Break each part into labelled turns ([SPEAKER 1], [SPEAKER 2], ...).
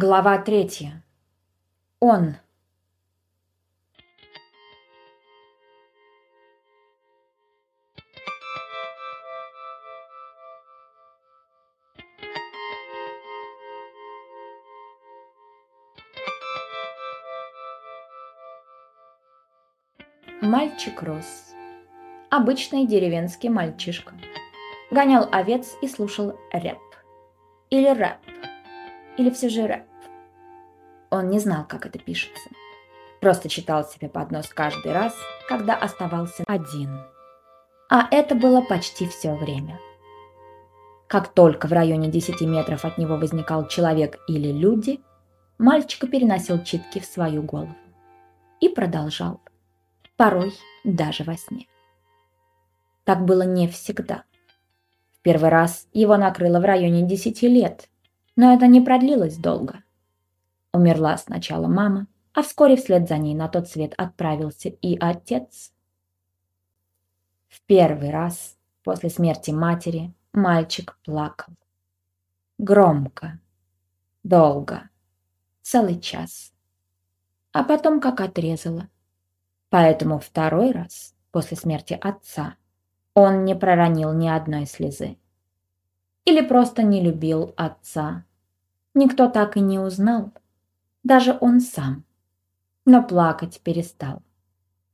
[SPEAKER 1] Глава третья. Он. Мальчик рос. Обычный деревенский мальчишка. Гонял овец и слушал рэп. Или рэп. Или все же рэп. Он не знал, как это пишется. Просто читал себе под нос каждый раз, когда оставался один. А это было почти все время. Как только в районе 10 метров от него возникал человек или люди, мальчика переносил читки в свою голову. И продолжал. Порой даже во сне. Так было не всегда. В первый раз его накрыло в районе 10 лет, но это не продлилось долго. Умерла сначала мама, а вскоре вслед за ней на тот свет отправился и отец. В первый раз после смерти матери мальчик плакал. Громко, долго, целый час. А потом как отрезало. Поэтому второй раз после смерти отца он не проронил ни одной слезы. Или просто не любил отца никто так и не узнал, даже он сам. Но плакать перестал.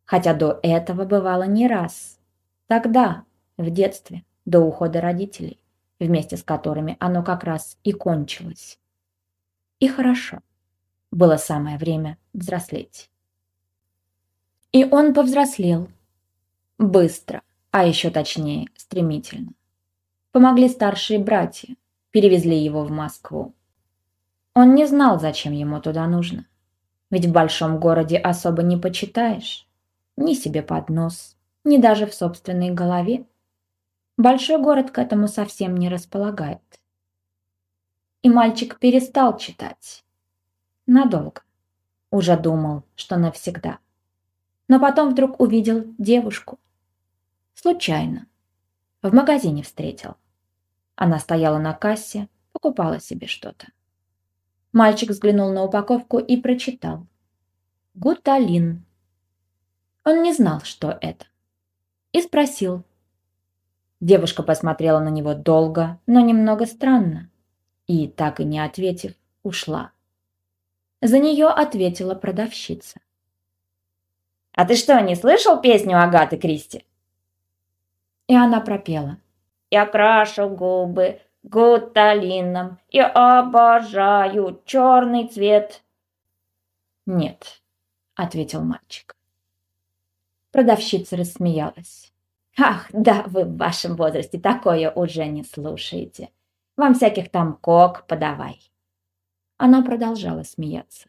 [SPEAKER 1] Хотя до этого бывало не раз. Тогда, в детстве, до ухода родителей, вместе с которыми оно как раз и кончилось. И хорошо. Было самое время взрослеть. И он повзрослел. Быстро, а еще точнее, стремительно. Помогли старшие братья, перевезли его в Москву. Он не знал, зачем ему туда нужно. Ведь в большом городе особо не почитаешь. Ни себе под нос, ни даже в собственной голове. Большой город к этому совсем не располагает. И мальчик перестал читать. Надолго. Уже думал, что навсегда. Но потом вдруг увидел девушку. Случайно. В магазине встретил. Она стояла на кассе, покупала себе что-то. Мальчик взглянул на упаковку и прочитал. Гуталин. Он не знал, что это. И спросил. Девушка посмотрела на него долго, но немного странно. И, так и не ответив, ушла. За нее ответила продавщица. «А ты что, не слышал песню Агаты Кристи?» И она пропела. «Я крашу губы гуталином и обожаю черный цвет. Нет, ответил мальчик. Продавщица рассмеялась. Ах, да, вы в вашем возрасте такое уже не слушаете. Вам всяких там кок подавай. Она продолжала смеяться.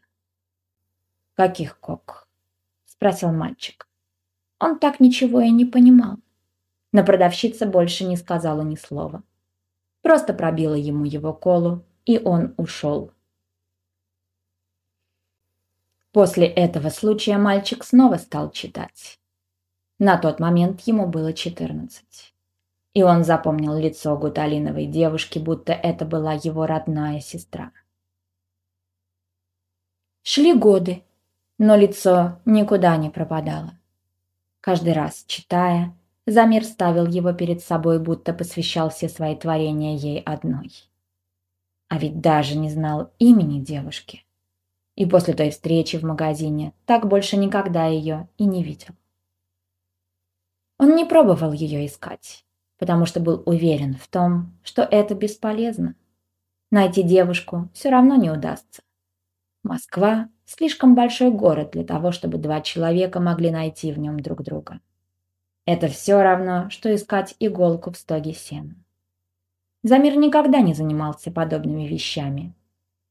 [SPEAKER 1] Каких кок? спросил мальчик. Он так ничего и не понимал. Но продавщица больше не сказала ни слова просто пробила ему его колу, и он ушел. После этого случая мальчик снова стал читать. На тот момент ему было 14. И он запомнил лицо гуталиновой девушки, будто это была его родная сестра. Шли годы, но лицо никуда не пропадало. Каждый раз, читая, Замир ставил его перед собой, будто посвящал все свои творения ей одной. А ведь даже не знал имени девушки. И после той встречи в магазине так больше никогда ее и не видел. Он не пробовал ее искать, потому что был уверен в том, что это бесполезно. Найти девушку все равно не удастся. Москва – слишком большой город для того, чтобы два человека могли найти в нем друг друга. Это все равно, что искать иголку в стоге сена. Замир никогда не занимался подобными вещами.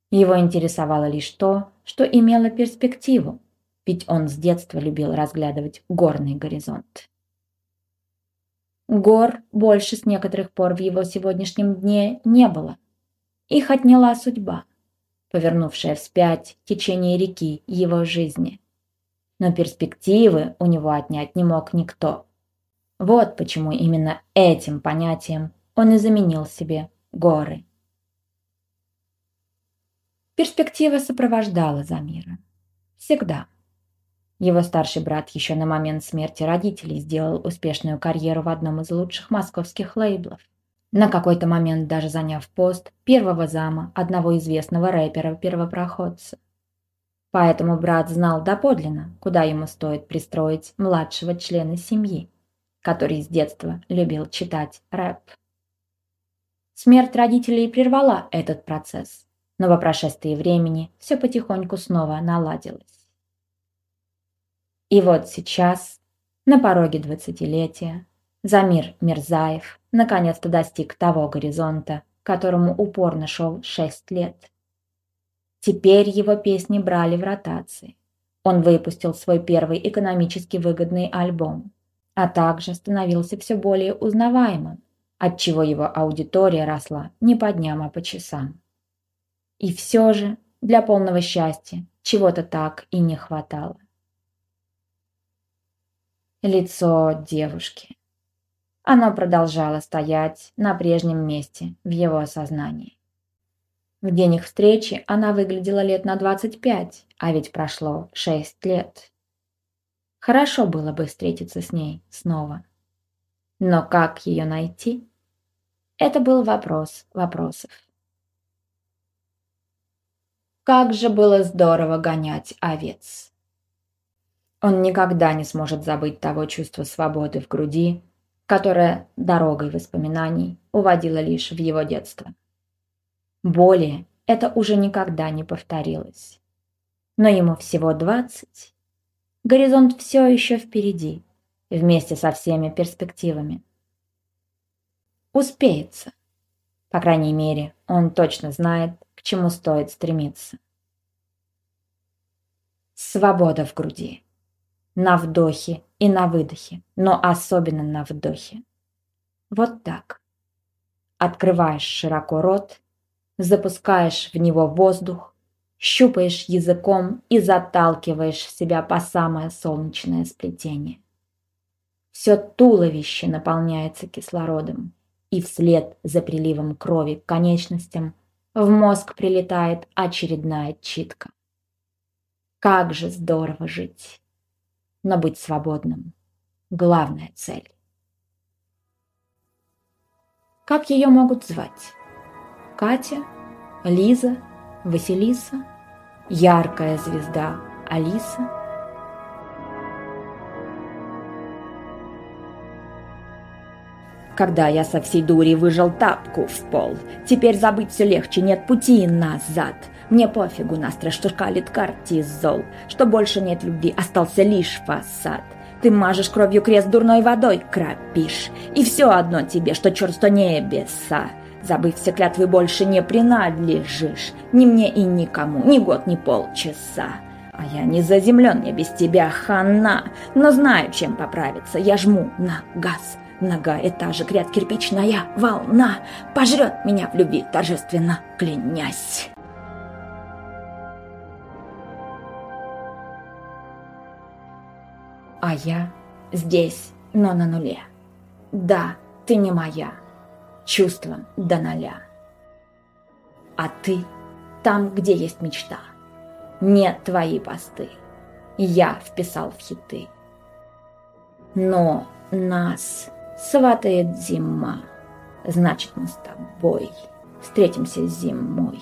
[SPEAKER 1] Его интересовало лишь то, что имело перспективу, ведь он с детства любил разглядывать горный горизонт. Гор больше с некоторых пор в его сегодняшнем дне не было. Их отняла судьба, повернувшая вспять течение реки его жизни. Но перспективы у него отнять не мог никто. Вот почему именно этим понятием он и заменил себе горы. Перспектива сопровождала Замира. Всегда. Его старший брат еще на момент смерти родителей сделал успешную карьеру в одном из лучших московских лейблов. На какой-то момент даже заняв пост первого зама одного известного рэпера-первопроходца. Поэтому брат знал доподлинно, куда ему стоит пристроить младшего члена семьи, который с детства любил читать рэп. Смерть родителей прервала этот процесс, но по прошествии времени все потихоньку снова наладилось. И вот сейчас, на пороге двадцатилетия, Замир Мирзаев наконец-то достиг того горизонта, которому упорно шел шесть лет. Теперь его песни брали в ротации. Он выпустил свой первый экономически выгодный альбом, а также становился все более узнаваемым, отчего его аудитория росла не по дням, а по часам. И все же для полного счастья чего-то так и не хватало. Лицо девушки. Оно продолжало стоять на прежнем месте в его сознании. В день их встречи она выглядела лет на 25, а ведь прошло 6 лет. Хорошо было бы встретиться с ней снова. Но как ее найти? Это был вопрос вопросов. Как же было здорово гонять овец. Он никогда не сможет забыть того чувства свободы в груди, которое дорогой воспоминаний уводило лишь в его детство. Более это уже никогда не повторилось. Но ему всего двадцать. Горизонт все еще впереди, вместе со всеми перспективами. Успеется. По крайней мере, он точно знает, к чему стоит стремиться. Свобода в груди. На вдохе и на выдохе, но особенно на вдохе. Вот так. Открываешь широко рот, запускаешь в него воздух, щупаешь языком и заталкиваешь себя по самое солнечное сплетение. Все туловище наполняется кислородом, и вслед за приливом крови к конечностям в мозг прилетает очередная читка. Как же здорово жить! но быть свободным – главная цель. Как ее могут звать? Катя? Лиза? Василиса? Яркая звезда Алиса? Когда я со всей дури выжил тапку в пол, теперь забыть все легче, нет пути назад – мне пофигу настро, что шкалит кортизол, что больше нет любви, остался лишь фасад. Ты мажешь кровью крест дурной водой, крапишь. И все одно тебе, что черт что небеса. Забыв все клятвы, больше не принадлежишь. Ни мне и никому, ни год, ни полчаса. А я не заземлен, я без тебя хана. Но знаю, чем поправиться, я жму на газ. Многоэтажек ряд кирпичная волна Пожрет меня в любви торжественно клянясь. А я здесь, но на нуле. Да, ты не моя. Чувства до ноля. А ты там, где есть мечта. Нет твои посты. Я вписал в хиты. Но нас сватает зима. Значит, мы с тобой встретимся зимой.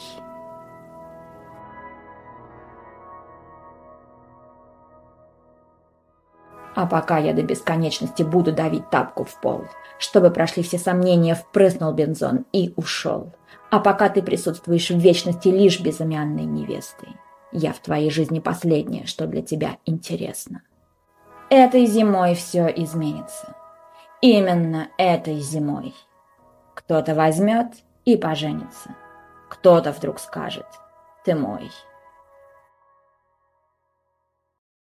[SPEAKER 1] А пока я до бесконечности буду давить тапку в пол, чтобы прошли все сомнения, впрыснул бензон и ушел. А пока ты присутствуешь в вечности лишь безымянной невестой, я в твоей жизни последнее, что для тебя интересно. Этой зимой все изменится. Именно этой зимой. Кто-то возьмет и поженится. Кто-то вдруг скажет «Ты мой».